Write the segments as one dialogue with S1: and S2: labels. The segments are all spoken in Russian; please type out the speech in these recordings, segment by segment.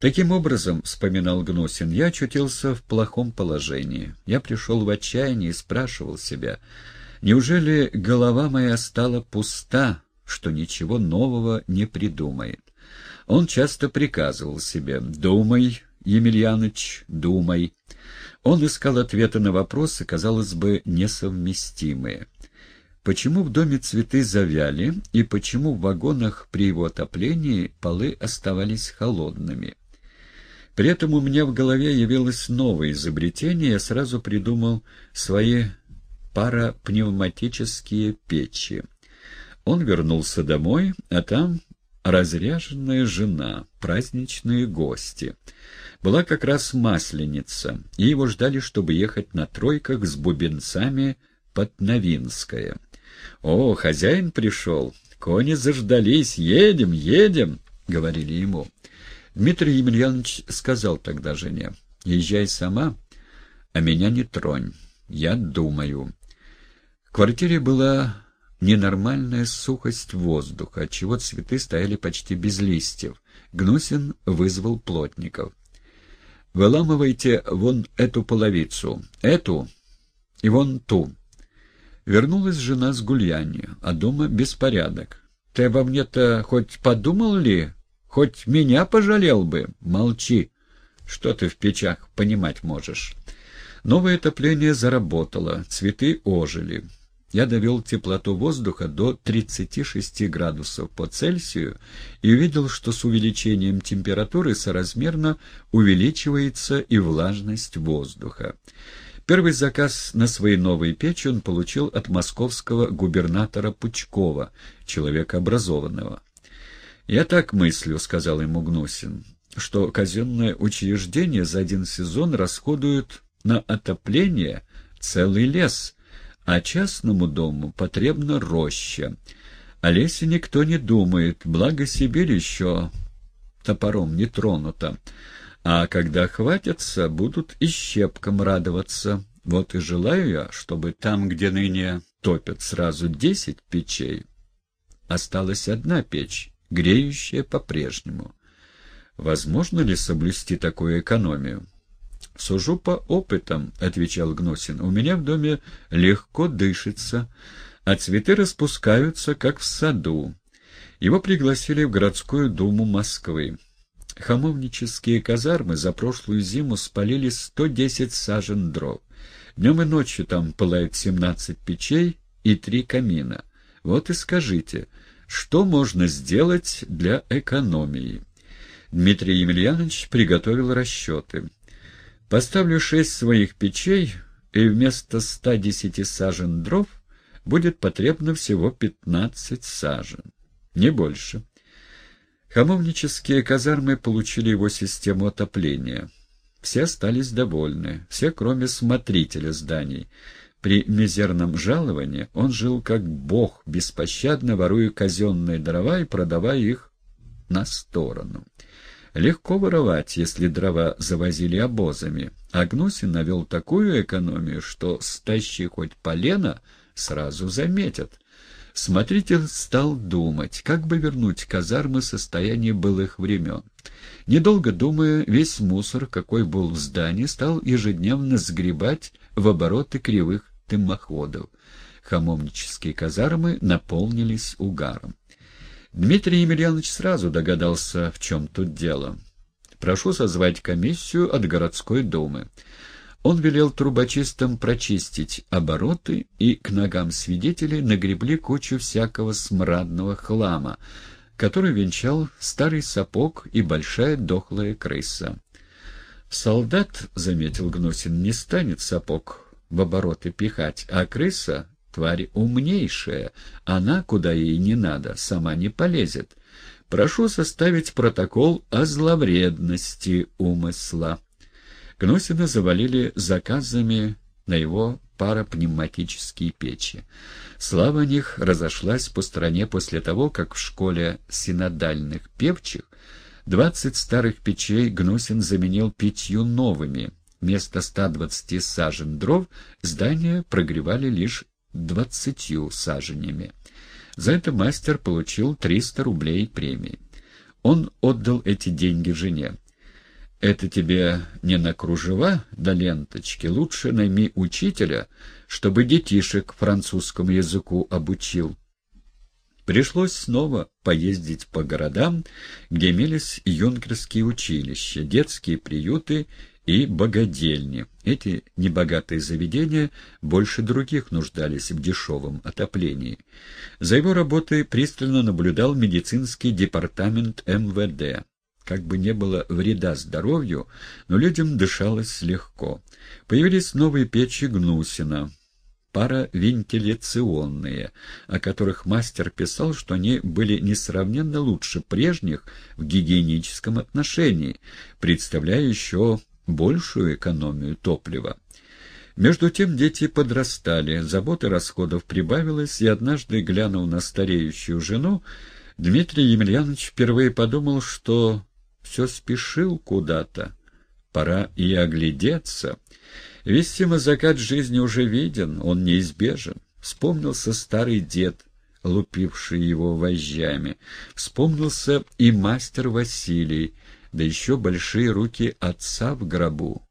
S1: Таким образом, — вспоминал Гнусин, — я очутился в плохом положении. Я пришел в отчаяние и спрашивал себя, неужели голова моя стала пуста, что ничего нового не придумает? Он часто приказывал себе «Думай, Емельяныч, думай». Он искал ответы на вопросы, казалось бы, несовместимые. Почему в доме цветы завяли и почему в вагонах при его отоплении полы оставались холодными? При этом у меня в голове явилось новое изобретение, я сразу придумал свои парапневматические печи. Он вернулся домой, а там разряженная жена, праздничные гости. Была как раз масленица, и его ждали, чтобы ехать на тройках с бубенцами под Новинское. «О, хозяин пришел! Кони заждались! Едем, едем!» — говорили ему. Дмитрий Емельянович сказал тогда жене, «Езжай сама, а меня не тронь, я думаю». В квартире была ненормальная сухость воздуха, отчего цветы стояли почти без листьев. Гнусин вызвал плотников. «Выламывайте вон эту половицу, эту и вон ту». Вернулась жена с гульянью, а дома беспорядок. «Ты обо мне-то хоть подумал ли?» Хоть меня пожалел бы. Молчи. Что ты в печах понимать можешь? Новое отопление заработало, цветы ожили. Я довел теплоту воздуха до 36 градусов по Цельсию и увидел, что с увеличением температуры соразмерно увеличивается и влажность воздуха. Первый заказ на свои новые печи он получил от московского губернатора Пучкова, человека образованного. «Я так мыслю», — сказал ему Гнусин, — «что казенное учреждение за один сезон расходует на отопление целый лес, а частному дому потребна роща. О лесе никто не думает, благо Сибирь еще топором не тронута. А когда хватятся, будут и щепкам радоваться. Вот и желаю я, чтобы там, где ныне топят сразу десять печей, осталась одна печь, греющая по-прежнему. Возможно ли соблюсти такую экономию? «Сужу по опытам», — отвечал Гносин. «У меня в доме легко дышится, а цветы распускаются, как в саду». Его пригласили в городскую думу Москвы. Хамовнические казармы за прошлую зиму спалили 110 сажен дров. Днем и ночью там пылает 17 печей и три камина. Вот и скажите, что можно сделать для экономии? Дмитрий Емельянович приготовил расчеты. Поставлю шесть своих печей, и вместо 110 сажен дров будет потребно всего 15 сажен. Не больше. Хамовнические казармы получили его систему отопления. Все остались довольны, все, кроме смотрителя зданий — при мизерном жаловании он жил как бог, беспощадно воруя казенные дрова и продавая их на сторону. Легко воровать, если дрова завозили обозами, а Гнусин навел такую экономию, что стащи хоть полено сразу заметят. Смотритель стал думать, как бы вернуть казармы состояние былых времен. Недолго думая, весь мусор, какой был в здании, стал ежедневно сгребать в обороты кривых дымоходов. Хамовнические казармы наполнились угаром. Дмитрий Емельянович сразу догадался, в чем тут дело. «Прошу созвать комиссию от городской думы». Он велел трубочистам прочистить обороты, и к ногам свидетелей нагребли кучу всякого смрадного хлама, который венчал старый сапог и большая дохлая крыса. «Солдат, — заметил Гнусин, — не станет сапог в обороты пихать, а крыса — тварь умнейшая, она, куда ей не надо, сама не полезет. Прошу составить протокол о зловредности умысла. Гносина завалили заказами на его парапневматические печи. Слава них разошлась по стране после того, как в школе синодальных певчих двадцать старых печей Гнусин заменил пятью новыми — Вместо 120 сажен дров здание прогревали лишь двадцатью саженями. За это мастер получил 300 рублей премии. Он отдал эти деньги жене. это тебе не на кружева да ленточки, лучше найми учителя, чтобы детишек французскому языку обучил. Пришлось снова поездить по городам, где имелись юнкерские училища, детские приюты и богадельни. Эти небогатые заведения больше других нуждались в дешевом отоплении. За его работой пристально наблюдал медицинский департамент МВД. Как бы не было вреда здоровью, но людям дышалось легко. Появились новые печи Гнусина, паравентиляционные, о которых мастер писал, что они были несравненно лучше прежних в гигиеническом отношении, представляя еще большую экономию топлива. Между тем дети подрастали, заботы расходов прибавилось, и однажды, глянув на стареющую жену, Дмитрий Емельянович впервые подумал, что все спешил куда-то. Пора и оглядеться. Весь закат жизни уже виден, он неизбежен. Вспомнился старый дед, лупивший его вожжами. Вспомнился и мастер Василий, да еще большие руки отца в гробу,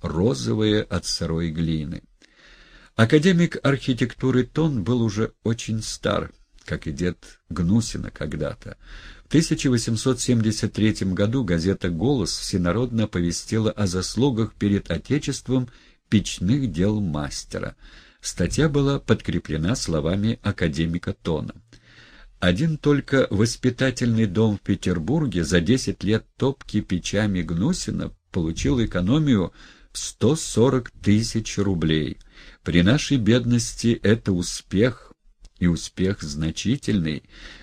S1: розовые от сырой глины. Академик архитектуры Тон был уже очень стар, как и дед Гнусина когда-то. В 1873 году газета «Голос» всенародно оповестила о заслугах перед Отечеством печных дел мастера. Статья была подкреплена словами академика Тона. Один только воспитательный дом в Петербурге за 10 лет топки печами Гнусина получил экономию в 140 тысяч рублей. При нашей бедности это успех, и успех значительный.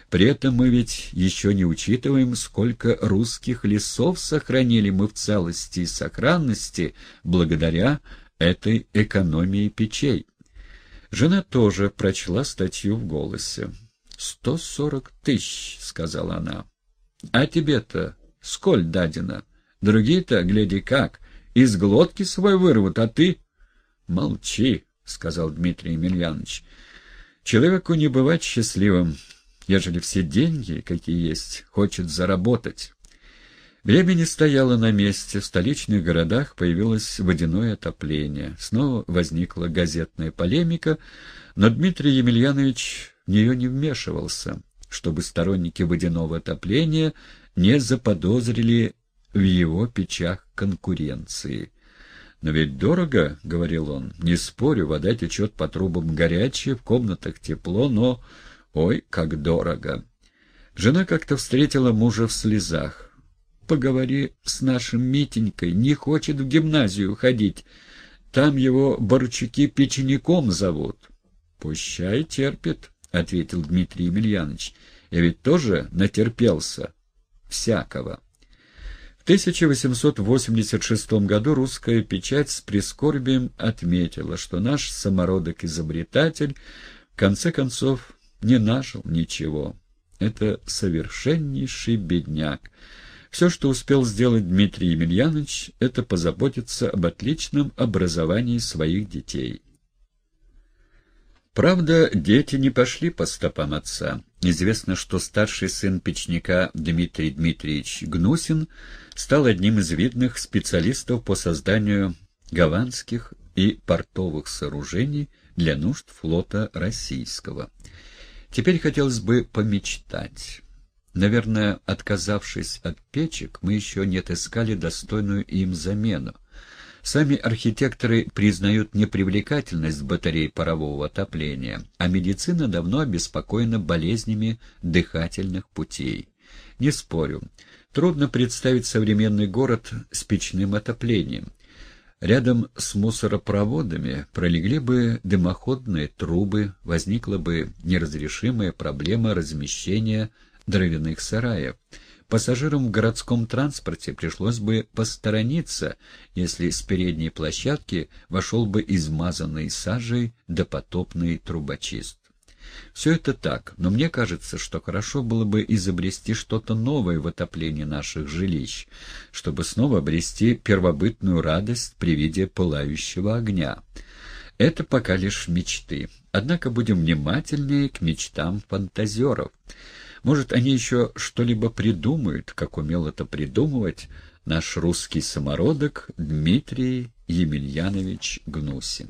S1: При этом мы ведь еще не учитываем, сколько русских лесов сохранили мы в целости и сохранности благодаря этой экономии печей. Жена тоже прочла статью в голосе. «Сто сорок тысяч», — сказала она. «А тебе-то сколь дадено? Другие-то, гляди как, из глотки свой вырвут, а ты...» «Молчи», — сказал Дмитрий Емельянович. «Человеку не бывать счастливым, ежели все деньги, какие есть, хочет заработать». Время не стояло на месте, в столичных городах появилось водяное отопление. Снова возникла газетная полемика, но Дмитрий Емельянович нее не вмешивался, чтобы сторонники водяного отопления не заподозрили в его печах конкуренции. «Но ведь дорого», — говорил он, — «не спорю, вода течет по трубам горячая, в комнатах тепло, но... Ой, как дорого!» Жена как-то встретила мужа в слезах. Поговори с нашим Митенькой, не хочет в гимназию ходить. Там его Борчуки печеником зовут. — Пущай терпит, — ответил Дмитрий Емельянович. — Я ведь тоже натерпелся. Всякого. В 1886 году русская печать с прискорбием отметила, что наш самородок-изобретатель в конце концов не нажил ничего. Это совершеннейший бедняк. Все, что успел сделать Дмитрий Емельянович, это позаботиться об отличном образовании своих детей. Правда, дети не пошли по стопам отца. Известно, что старший сын печника Дмитрий Дмитриевич Гнусин стал одним из видных специалистов по созданию гаванских и портовых сооружений для нужд флота российского. Теперь хотелось бы помечтать. Наверное, отказавшись от печек, мы еще не отыскали достойную им замену. Сами архитекторы признают непривлекательность батарей парового отопления, а медицина давно обеспокоена болезнями дыхательных путей. Не спорю, трудно представить современный город с печным отоплением. Рядом с мусоропроводами пролегли бы дымоходные трубы, возникла бы неразрешимая проблема размещения дровяных сараев. Пассажирам в городском транспорте пришлось бы посторониться, если с передней площадки вошел бы измазанный сажей допотопный трубочист. Все это так, но мне кажется, что хорошо было бы изобрести что-то новое в отоплении наших жилищ, чтобы снова обрести первобытную радость при виде пылающего огня. Это пока лишь мечты. Однако будем внимательнее к мечтам фантазеров. Может, они еще что-либо придумают, как умел это придумывать наш русский самородок Дмитрий Емельянович Гнусин.